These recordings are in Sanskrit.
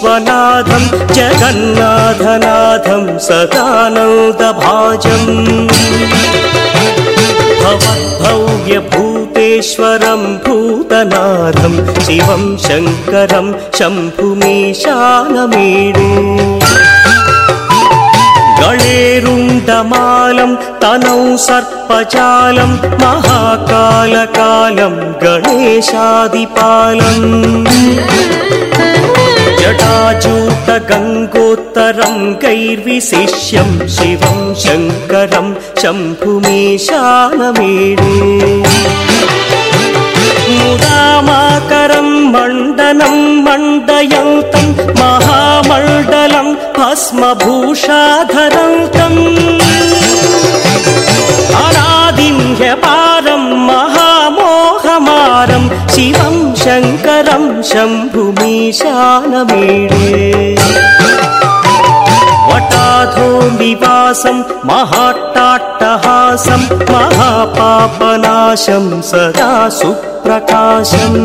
विश्वनाथं जगन्नाथनाथं सदानन्दभाजम्। भवद्भव्यभूतेश्वरं भूतनाथं शिवं शङ्करं शम्भुमीशानमेडे। गणेरुण्डमालं तनौ सर्पजालं महाकालकालं गणेशादिपालम् जटाजूतगङ्गोत्तरं गैर्विशिष्यं शिवं शङ्करं शम्भुमीशानमेडे मुदामाकरं मण्डनं मण्डयन्तं महामण्डलं भस्मभूषाधरन्तम् अनादिह्यपारं महामोहमारं शिवं शङ्करं शम्भुमीशानमेडे। वटाधो निवासं महाट्टाट्टहासं महापापनाशं सदा सुप्रकाशम्।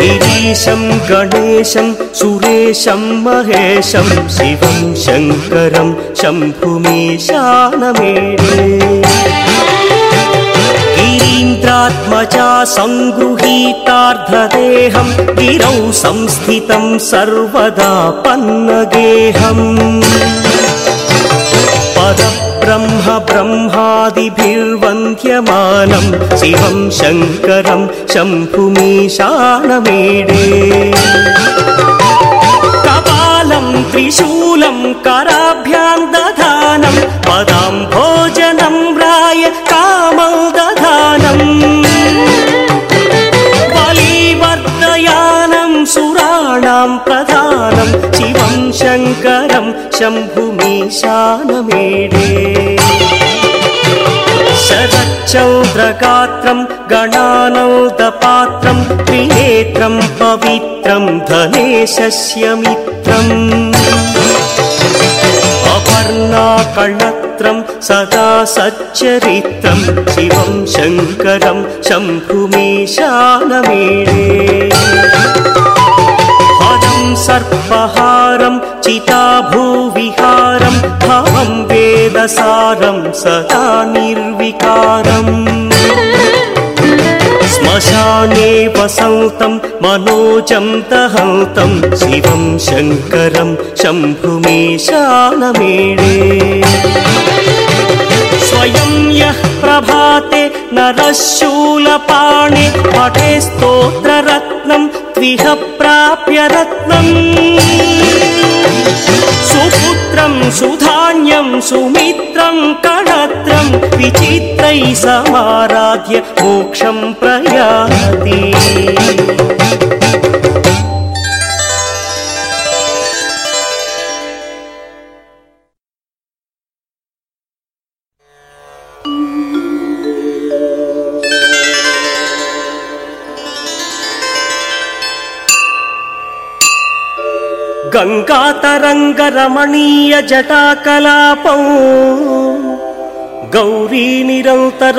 गिरीशं गणेशं सुरेशं महेशं शिवं शङ्करं शम्भुमीशानमेडे सङ्गृहीतार्धदेहं गिरौ संस्थितं सर्वदा पन्नगेहम्। पदब्रह्म ब्रह्मादिभिर्वन्द्यमानं शिवं शङ्करं शम्भुमीशानमेडे। कपालं त्रिशूलं कराभ्यां शङ्करं शम्भुमीशानमेडे। शरच्चौद्रगात्रं गणानौदपात्रं त्रिनेत्रं पवित्रं धनेशस्य मित्रम् अपर्णाकणत्रं सदा सच्चरित्रं शिवं शङ्करं शम्भुमीशानमेडे सर्पहारं चिताभूविहारं भवं वेदसारं सदा निर्विकारम् श्मशाने वसन्तं मनोजं दहन्तं शिवं शङ्करं शम्भुमीशानमेडे स्वयं यः प्रभाते नरः शूलपाणे पठे स्तोत्ररत्नं त्विह प्राप्य रत्नम् सुपुत्रं सुधान्यं सुमित्रं कणत्रं विचित्रैः समाराध्य मोक्षं प्रयाति जटाकलापौ गौरी निरन्तर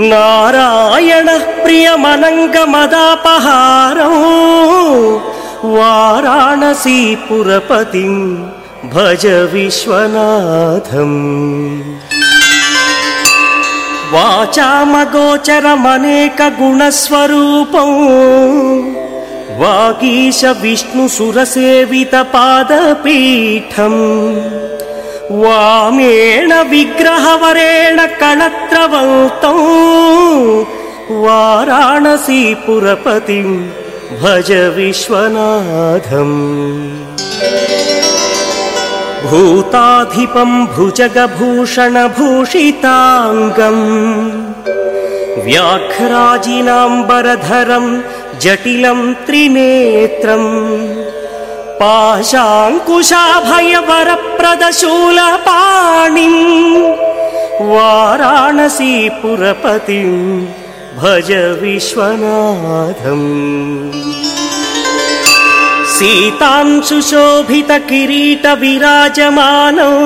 नारायणः प्रियमनङ्गमदापहारौ। वाराणसीपुरपतिं भज विश्वनाथम्। वाचामगोचरमनेकगुणस्वरूपौ वागीश विष्णुसुरसेवितपादपीठम् वामेण विग्रहवरेण कणत्रवन्तौ वाराणसीपुरपतिं भज विश्वनाथम्। भूताधिपं भुजगभूषणभूषिताङ्गम्। व्याघ्राजिनाम्बरधरं जटिलं त्रिनेत्रम् पाशाङ्कुशाभयवरप्रदशूलपाणिम् वाराणसीपुरपतिं भज विश्वनाथम्। सीतां सुशोभित किरीट विराजमानौ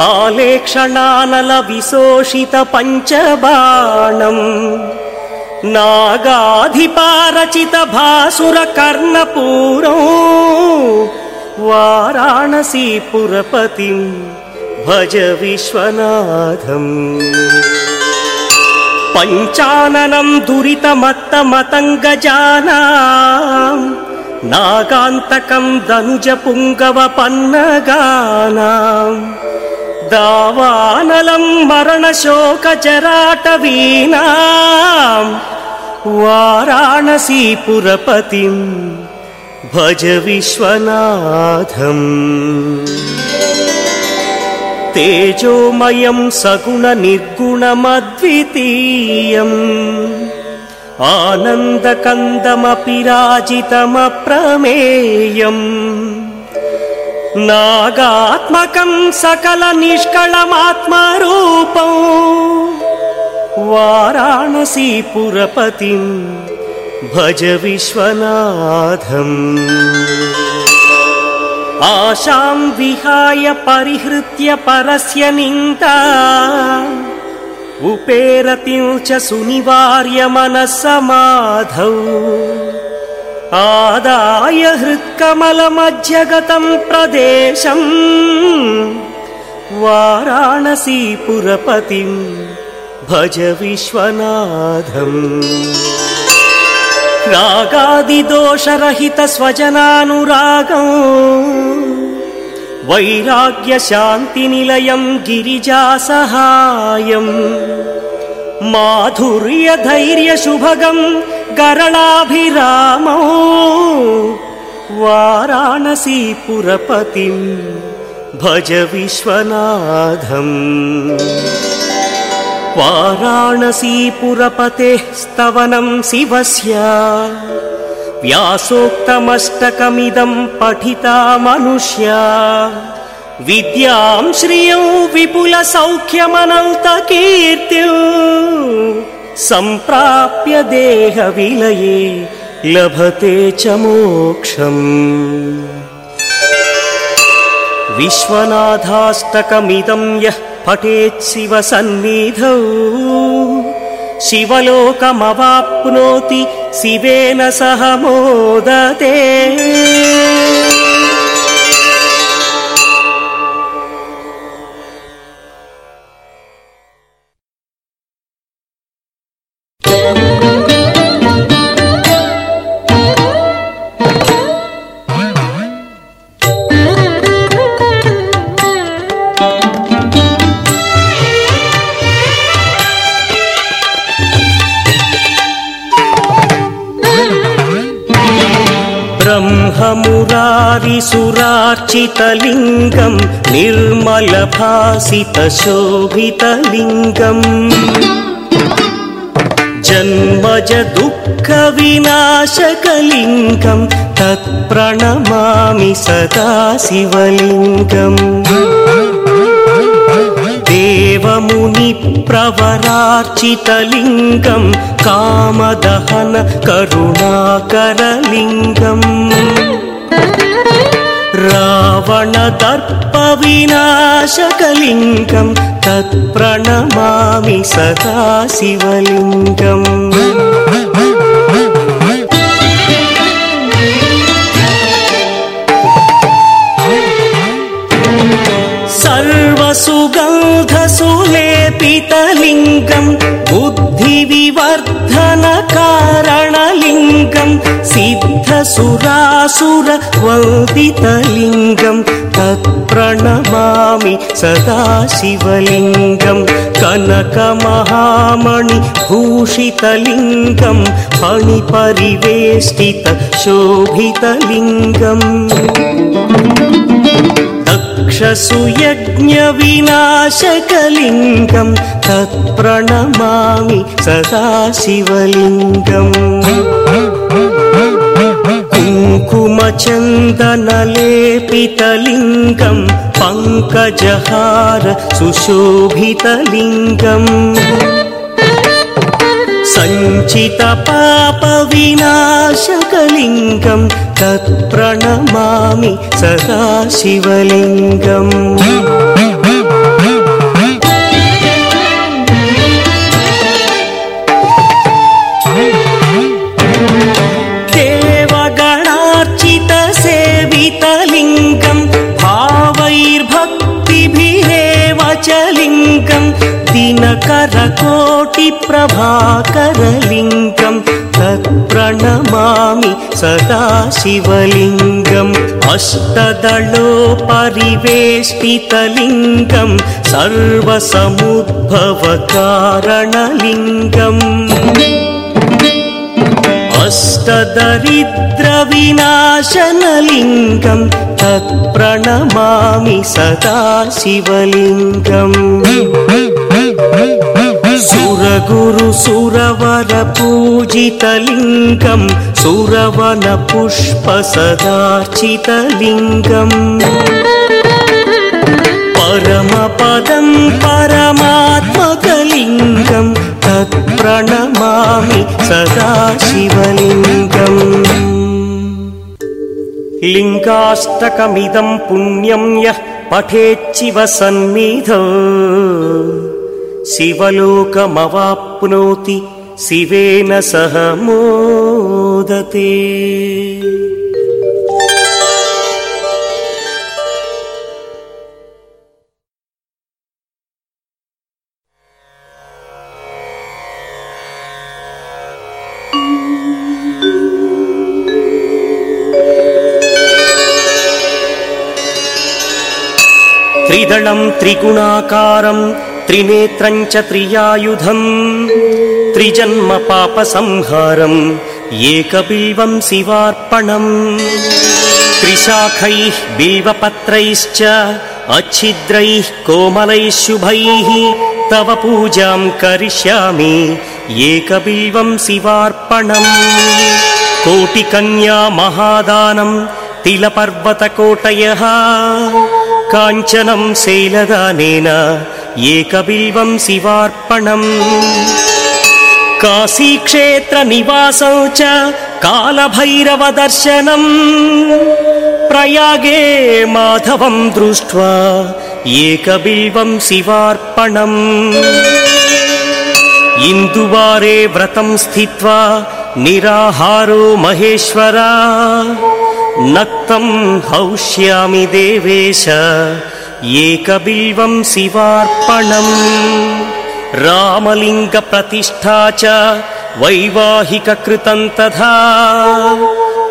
हालेक्षणानलविशोषित पञ्चबाणम् नागाधिपारचित भासुरकर्णपूरो वाराणसीपुरपतिम् भज विश्वनाथम् पञ्चाननम् दुरितमत्तमतङ्गजाना नागान्तकम् दनुज पुङ्गवपन्नगानाम् दावानलम् वाराणसीपुरपतिम् भज विश्वनाथम् तेजोमयम् सगुणनिर्गुणमद्वितीयम् आनन्दकन्दमपि राजितमप्रमेयम्। नागात्मकम् सकलनिष्कळमात्मरूपौ वाराणसीपुरपतिम् भज विश्वनाथम्। आशाम् विहाय परिहृत्य परस्य निन्दा। उपेरतिम् च सुनिवार्य मनःसमाधौ आदाय हृत्कमलमध्यगतम् प्रदेशम्। वाराणसीपुरपतिम् भज विश्वनाथम्। रागादिदोषरहित स्वजनानुरागम्। वैराग्यशान्तिनिलयम् गिरिजासहायम् माधुर्यधैर्यशुभगम् गरणाभिरामौ। वाराणसीपुरपतिम् भज विश्वनाथम् वाराणसीपुरपतेः स्तवनम् शिवस्य। व्यासोक्तमष्टकमिदम् पठिता मनुष्या। विद्याम् श्रियौ विपुलसौख्यमनन्तकीर्तिम् सम्प्राप्य देहविलये लभते च मोक्षम्। विश्वनाथाष्टकमिदम् यः पठेत् शिवसन्निधौ शिवलोकमवाप्नोति शिवेन सह मोदते ब्रह्ममुरारिसुरार्चितलिङ्गम् निर्मलभासितशोभितलिङ्गम् जन्मज दुःखविनाशकलिङ्गम् तत्प्रणमामि सदा शिवलिङ्गम् देवमुनिप्रवरार्चितलिङ्गम् कामदहन करुणाकरलिङ्गम्। रावणदर्पविनाशकलिङ्गम् तत्प्रणमामि सदा शिवलिङ्गम् सर्वसुगन्धसुलेपितलिङ्गम् बुद्धिविवर्धनकारणलिङ्गम् सिद्धसुरासुरवन्दितलिङ्गम् तत्प्रणमामि सदा शिवलिङ्गम् कनकमहामणिभूषितलिङ्गम् फणिपरिवेष्टित शोभितलिङ्गम् दक्षसुयज्ञविनाशकलिङ्गम् तत्प्रणमामि सदा शिवलिङ्गम् कुङ्कुमचन्दनलेपितलिङ्गम् पङ्कजहार सुशोभितलिङ्गम् सञ्चितपापविनाशकलिङ्गं तत्प्रणमामि सदा शिवलिङ्गम् देवगणार्चितसेवितलिङ्गं पावैर्भक्तिभिरेव च लिङ्गम् दिनकरकोटिप्रभाकरलिङ्गं तत्प्रणमामि सदा शिवलिङ्गम् अष्टदलोपरिवेष्टितलिङ्गं सर्वसमुद्भवकारणलिङ्गम् अष्टदरिद्रविनाशनलिङ्गं तत्प्रणमामि सदा शिवलिङ्गम्। सुरगुरुसुरवरपूजितलिङ्गं सुरवनपुष्पसदार्चितलिङ्गम् परमपदं परमात्मकलिङ्गं तत्प्रणमामि सदा शिवलिङ्गम् लिङ्गाष्टकमिदं पुण्यं यः पठेच्छिव सन्निधौ। शिवलोकमवाप्नोति शिवेन सह मोदते त्रिदलं त्रिगुणाकारं त्रिनेत्रं च त्रियायुधम् त्रिजन्म पापसंहारम् एकबिल्वं शिवार्पणम् त्रिशाखैः बिल्वपत्रैश्च अच्छिद्रैः कोमलैः शुभैः तव पूजां करिष्यामि एकबिल्वं शिवार्पणम्। कोटिकन्या महादानं तिलपर्वतकोटयः काञ्चनं शैलदानेन एकबिल्वं शिवार्पणम्। काशीक्षेत्रनिवासौ च कालभैरवदर्शनम्। प्रयागे माधवं दृष्ट्वा एकबिल्वं शिवार्पणम्। इन्दुवारे व्रतं स्थित्वा निराहारो महेश्वरा नक्तं हौष्यामि देवेश एकबिल्वं शिवार्पणम् रामलिङ्गप्रतिष्ठा च वैवाहिककृतं तथा।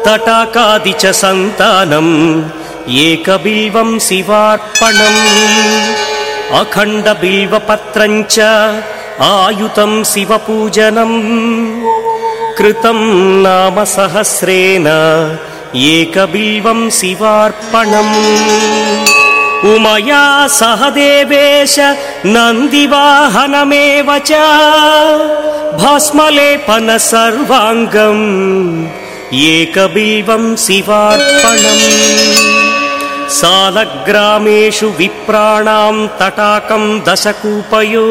तटाकादि च सन्तानम् एकबिल्वं शिवार्पणम्। अखण्डबिल्वपत्रं च आयुतं शिवपूजनम्। कृतं नाम सहस्रेण एकबिल्वं शिवार्पणम् उमया सह देवेश नन्दिवाहनमेव च भस्मलेपन सर्वाङ्गम् एकबिल्वं शिवार्पणम् सालग्रामेषु विप्राणां तटाकं दशकूपयो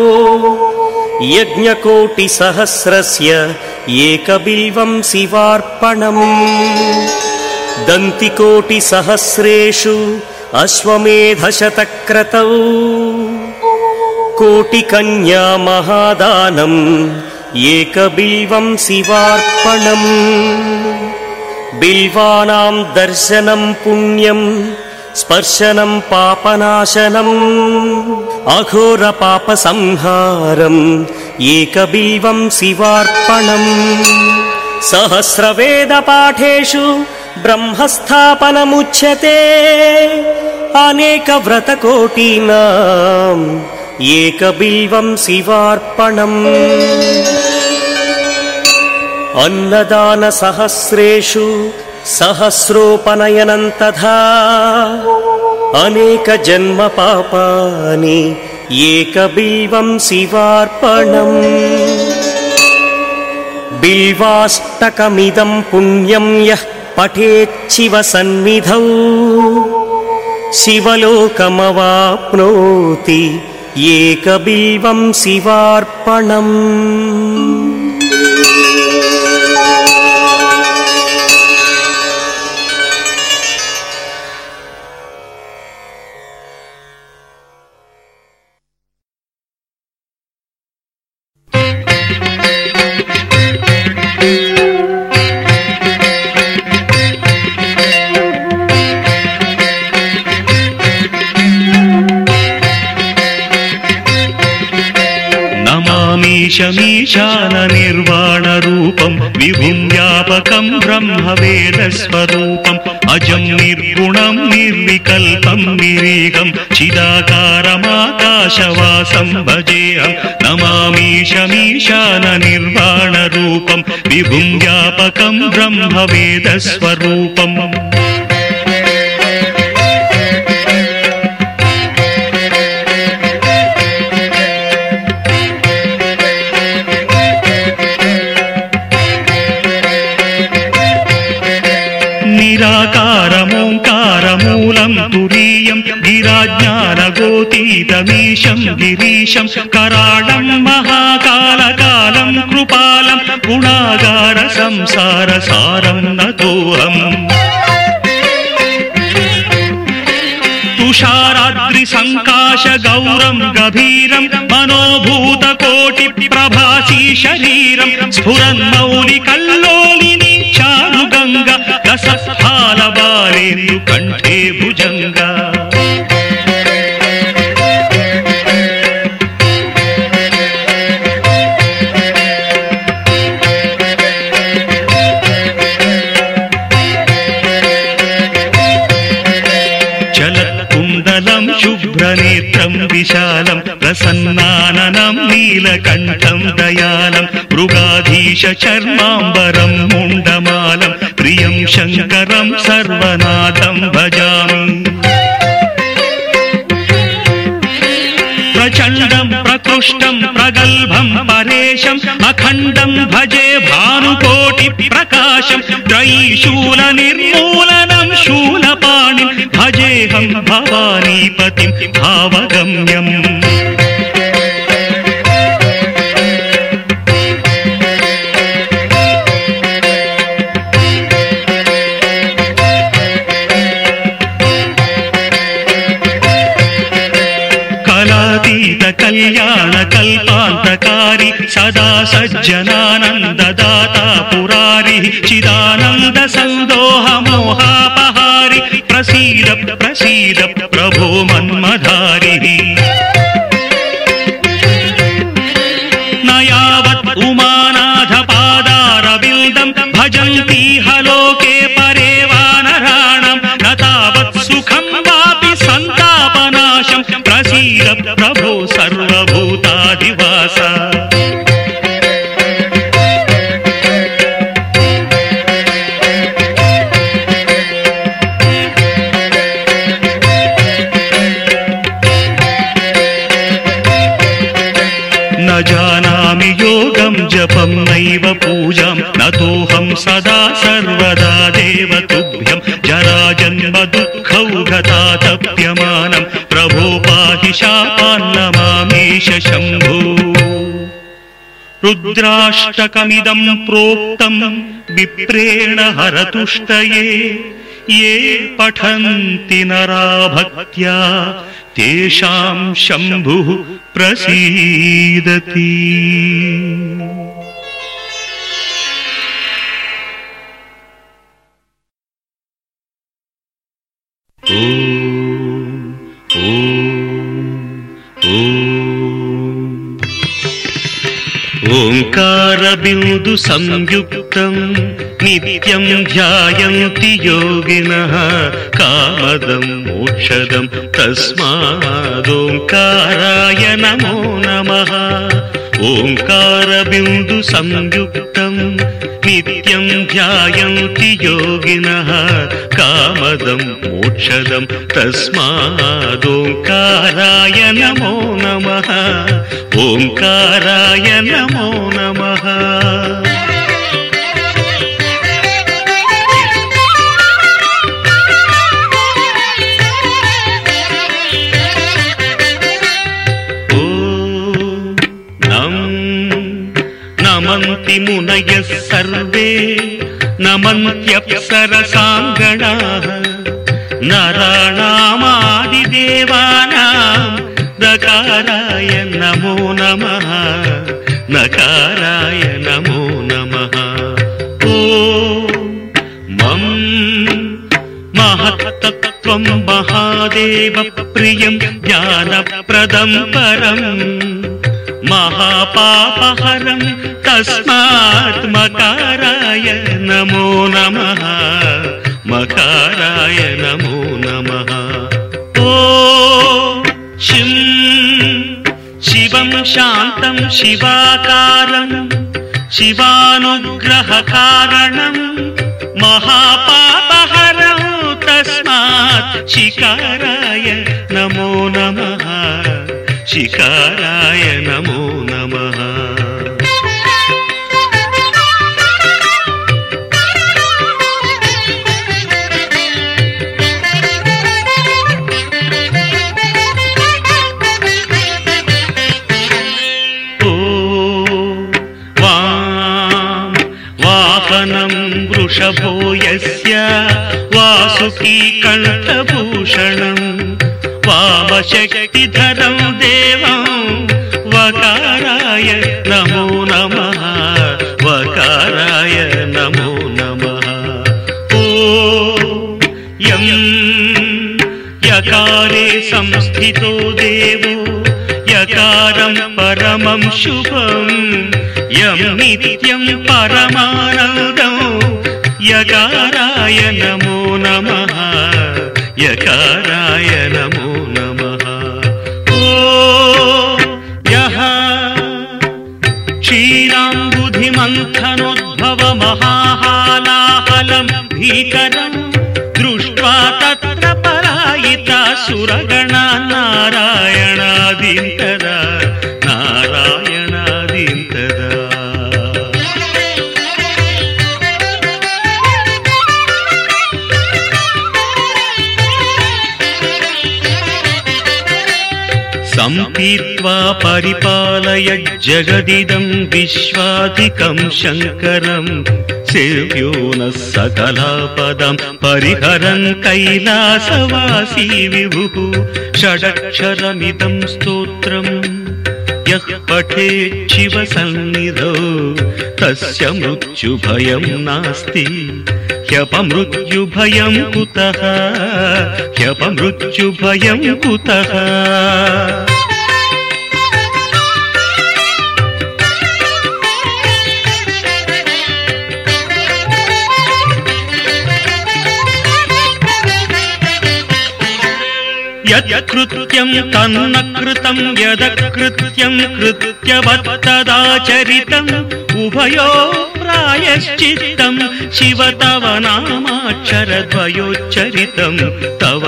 यज्ञकोटिसहस्रस्य एकबिल्वं शिवार्पणम् दन्तिकोटिसहस्रेषु अश्वमेधशतक्रतौ कोटिकन्या महादानम् एकबिल्वं शिवार्पणम् बिल्वानां दर्शनं पुण्यम् स्पर्शनं पापनाशनम् अघोरपापसंहारम् एकबिल्वं शिवार्पणम्। सहस्रवेदपाठेषु ब्रह्मस्थापनमुच्यते। अनेकव्रतकोटीनाम् एकबिल्वं शिवार्पणम्। अन्नदानसहस्रेषु सहस्रोपनयनं तथा अनेकजन्मपापानि एकबिल्वं शिवार्पणम्। बिल्वाष्टकमिदं पुण्यं यः पठेच्छिव सन्निधौ शिवलोकमवाप्नोति एकबिल्वं शिवार्पणम् निरीगम् चिदाकारमाकाशवासम् भजेऽहम् नमामीशमीशान निर्वाणरूपम् विभुम् व्यापकम् ब्रह्मवेदस्वरूपम् निराकारमोङ्कारमूलम् तुरीयम् गिराज्ञानगोतीतमीशम् गिरीशम् कराळम् महाकालकालम् कृपालम् गुणागार संसारसारम् नतोऽहम् तुषाराद्रिसङ्काश गौरम् गभीरम् मनोभूतकोटि प्रभासी शरीरम् स्फुरन्मौलिकल्लोलिनी कण्ठे भुजङ्गा। चलत्कुण्डलम् शुभ्रनेत्रम् विशालम् प्रसन्नाननम् नीलकण्ठम् दयालम् मृगाधीश प्रियम् शङ्करम् सर्वनाथम् भजामि। प्रचण्डम् प्रकृष्टम् प्रगल्भम् परेशम् अखण्डम् भजे भानुकोटि प्रकाशम् त्रयीशूल निर्मूलनम् शूलपाणिम् भजेऽहम् भवानीपतिम् भावगम्यम् कलातीत कल्याण कल्पान्तकारी सदा सज्जनानन्ददाता पुरारि चिदानन्द सन्दोह मोहापहारि प्रसीद प्रसीद प्रभो मन्मधारिः। न यावत् उमानाथ पादारविन्दम् भजन्ति हलोके परे वानराणम् न तावत् सुखम् वापि सन्तापनाशम् प्रसीद रुद्राष्टकमिदम् प्रोक्तम् विप्रेण हरतुष्टये ये पठन्ति नरा भक्त्या तेषाम् शम्भुः प्रसीदति ओङ्कारबिन्दु संयुक्तम् नित्यम् ध्यायन्ति योगिनः कामदम् मोक्षदम् तस्मादोङ्काराय नमो नमः। ओङ्कारबिन्दु संयुक्तम् नित्यम् ध्यायन्ति योगिनः कामदम् मोक्षदम् तस्मादोङ्काराय नमो नमः। ओङ्काराय नमो नमः नमन्त्यप्सरसाङ्गणाः नराणामादिदेवानाम् दकाराय नमो नमः नकाराय नमो नमः। मम् महत्तत्त्वम् महादेव प्रियम् ज्ञानप्रदम् परम् महापापहरं तस्मात् मकाराय नमो नमः मकाराय नमो नमः। ओ शिं शिवं शान्तं शिवाकारम् शिवानुग्रहकारणम् महापापहरं तस्मात् शिकाराय नमो नमः शिकाराय नमो नमः। वृषभो यस्य वासुकी कण्ठभूषणम् वामशक्तिधरं देवं। वकाराय नमो नमः वकाराय नमो नमः। ओ यं यकारे संस्थितो देवो यकारं परमं शुभम् यं नित्यं परमानन्दं। यकाराय नमो नमः यकाराय क्षीराम्बुधिमन्थनोद्भवमहाहालाहलं भीकरम् दृष्ट्वा तत्र पलायिता सुरगणा नारायणादिन्तरा सम्पीत्वा परिपालय जगदिदं विश्वाधिकं शङ्करम् सेव्यो नः सकलापदं परिहरन् कैलासवासी विभुः। षडक्षरमिदं स्तोत्रम् यः पठेत् शिवसन्निधौ तस्य मृत्युभयं नास्ति। ह्यपमृत्युभयं कुतः? ह्यपमृत्युभयं कुतः यत्कृत्यं तन्न कृतं यदकृत्यं कृत्यवत्तदाचरितम् उभयो प्रायश्चित्तं शिव तव नामाक्षरद्वयोच्चरितं तव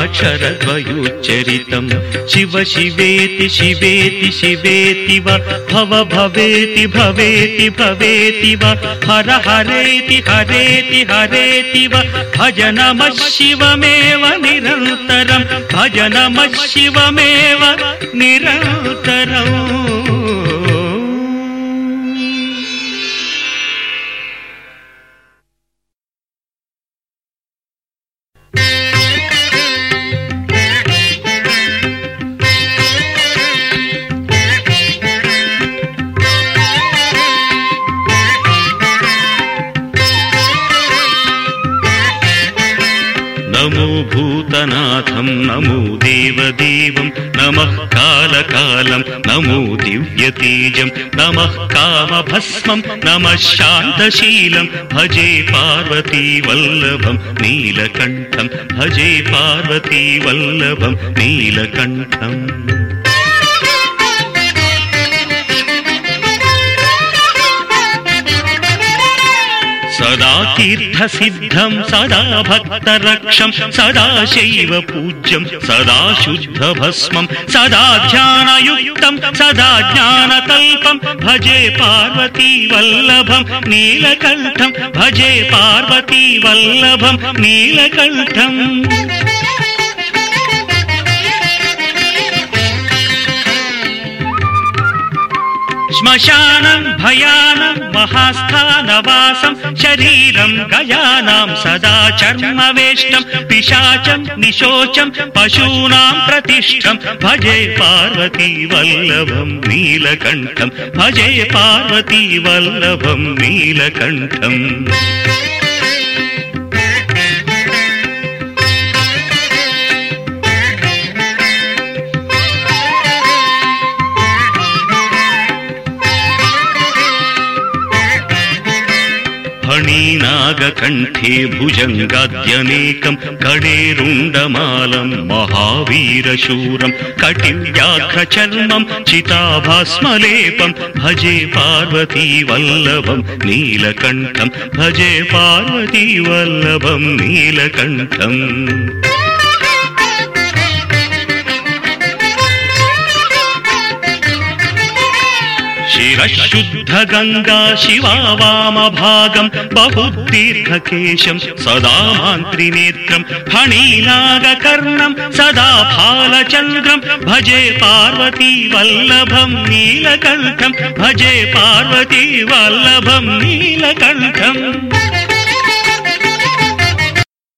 नामाक्षरद्वयोच्चरितं शिव शिवेति शिवेति शिवेति वा भव भवेति भवेति भवेति वा। हर हरेति हरेति हरेति वा। भज नमः शिवमेव निरन्तरं भज नमः शिवमेव निरन्तरम् कामभस्मं नमः शान्तशीलं भजे पार्वतीवल्लभं नीलकण्ठं। भजे पार्वतीवल्लभं नीलकण्ठम् सदा तीर्थसिद्धं सदा भक्तरक्षं सदा शैव पूज्यं सदा शुद्धभस्मं सदा ध्यानयुक्तं सदा ज्ञानकल्पं भजे पार्वतीवल्लभं नीलकण्ठं भजे पार्वतीवल्लभं नीलकण्ठम् श्मशानं भयानं महास्थानवासं शरीरं गयानां सदा चर्मवेष्टं पिशाचं निशोचं पशूनां प्रतिष्ठं भजे पार्वतीवल्लभं नीलकण्ठं भजे पार्वतीवल्लभं नीलकण्ठम् नागकण्ठे भुजङ्गाद्यनेकम् कडेरुण्डमालम् महावीरशूरम् कटिव्याघ्रचर्मम् चिताभास्मलेपम् भजे पार्वती वल्लभम् नीलकण्ठम् भजे पार्वती वल्लभम् नीलकण्ठम् शिरशुद्धगङ्गा शिवा वामभागम् बहुदीर्घकेशम् सदा मान्त्रिनेत्रम् फणीनागकर्णम् सदा फालचन्द्रम् भजे पार्वती वल्लभम् नीलकण्ठम् भजे पार्वती वल्लभम् नीलकण्ठम्